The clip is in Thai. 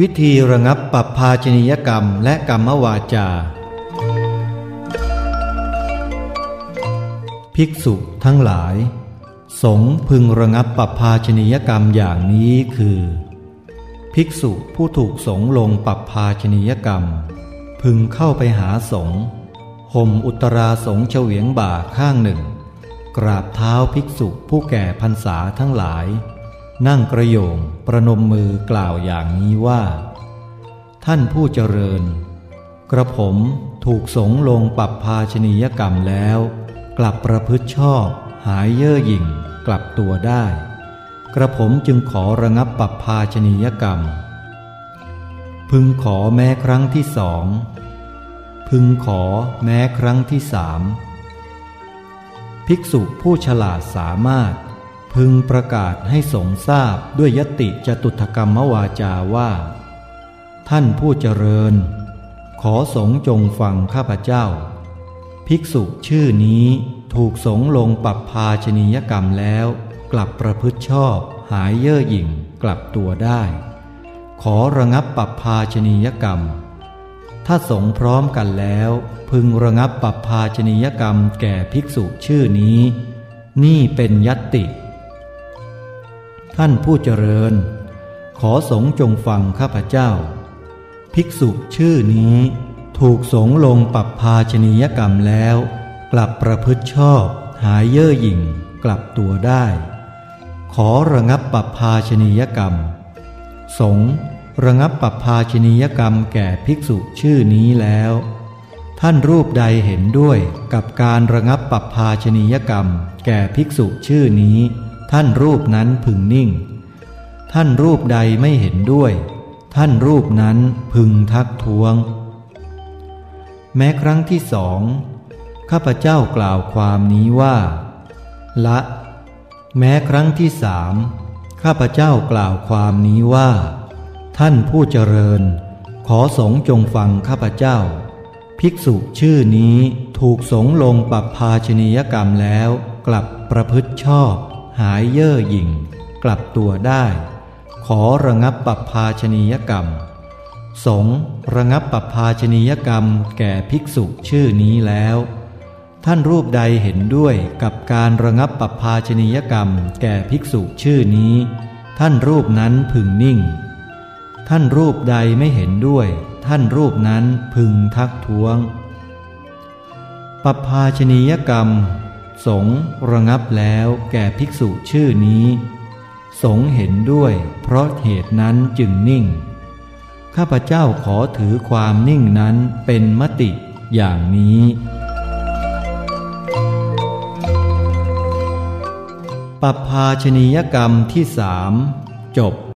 วิธีระงับปรับภาชนียกรรมและกรรมวาจา ภิกษุทั้งหลาย สงพึงระงับปรับภาชนียกรรมอย่างนี้คือ ภิกษุผู้ถูกสงลงปรับภาชนียกรรม พึงเข้าไปหาสงห่มอุตราสงเฉวียงบ่าข้างหนึ่ง กราบเท้าภิกษุผู้แก่พรรษาทั้งหลาย นั่งกระโยงประนมมือกล่าวอย่างนี้ว่า ท่านผู้เจริญ กระผมถูกสงลงปรับภาชนียกรรมแล้ว กลับประพฤติชอบหายเย่อหยิ่งกลับตัวได้ กระผมจึงขอระงับปรับภาชนียกรรม พึงขอแม้ครั้งที่สอง พึงขอแม้ครั้งที่สามภิกษุผู้ฉลาดสามารถ พึงประกาศให้สงทราบด้วยยติจตุถกรรมวาจาว่า ท่านผู้เจริญ ขอสงจงฟังข้าพเจ้า ภิกษุชื่อนี้ถูกสงลงปรับภาชนียกรรมแล้ว กลับประพฤติชอบหายเย่อหยิ่งกลับตัวได้ ขอระงับปรับภาชนียกรรม ถ้าสงพร้อมกันแล้ว พึงระงับปรับภาชนียกรรมแก่ภิกษุชื่อนี้ นี่เป็นยติ ท่านผู้เจริญ ขอสงจงฟังข้าพเจ้า ภิกษุชื่อนี้ ถูกสงลงปรับภาชนียกรรมแล้ว กลับประพฤติชอบ หายเย่อหยิ่งกลับตัวได้ ขอระงับปรับภาชนียกรรม สงระงับปรับภาชนียกรรมแก่ภิกษุชื่อนี้แล้ว ท่านรูปใดเห็นด้วยกับการระงับปรับภาชนียกรรม แก่ภิกษุชื่อนี้ ท่านรูปนั้นพึงนิ่ง ท่านรูปใดไม่เห็นด้วย ท่านรูปนั้นพึงทักท้วง แม้ครั้งที่สองข้าพเจ้ากล่าวความนี้ว่า ละ แม้ครั้งที่สามข้าพเจ้ากล่าวความนี้ว่า ท่านผู้เจริญ ขอสงจงฟังข้าพเจ้า ภิกษุชื่อนี้ถูกสงลงปรับภาชนียกรรมแล้วกลับประพฤติชอบ หายเย่อหยิ่ง กลับตัวได้ ขอระงับปัปภาชนียกรรม สงระงับปัปภาชนียกรรมแก่ภิกษุชื่อนี้แล้ว ท่านรูปใดเห็นด้วยกับการระงับปัปภาชนียกรรมแก่ภิกษุชื่อนี้ ท่านรูปนั้นพึงนิ่ง ท่านรูปใดไม่เห็นด้วย ท่านรูปนั้นพึงทักท้วงปัปภาชนียกรรม สงระงับแล้วแก่ภิกษุชื่อนี้ สงเห็นด้วย เพราะเหตุนั้นจึงนิ่ง ข้าพเจ้าขอถือความนิ่งนั้นเป็นมติอย่างนี้ ปภาชนียกรรมที่สามจบ